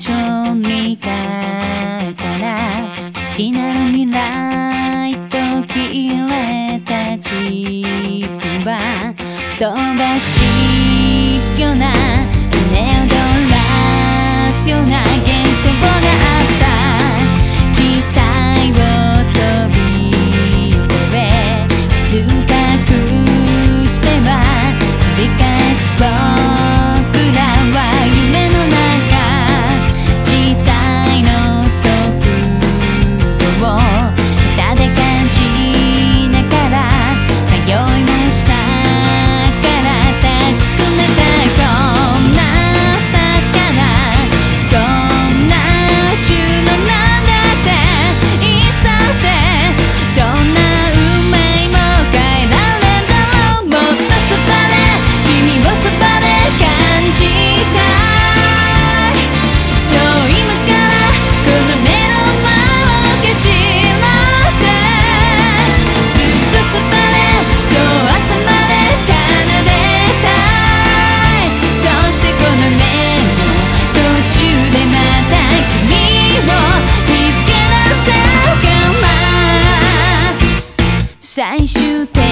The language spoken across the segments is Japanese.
見ションたら好きなる未来と切れた地図は飛ばしような胸をドらすような幻想があった期待を飛び越え数しては繰り返す最終点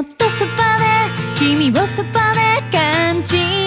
っとそばで君をそばで感じ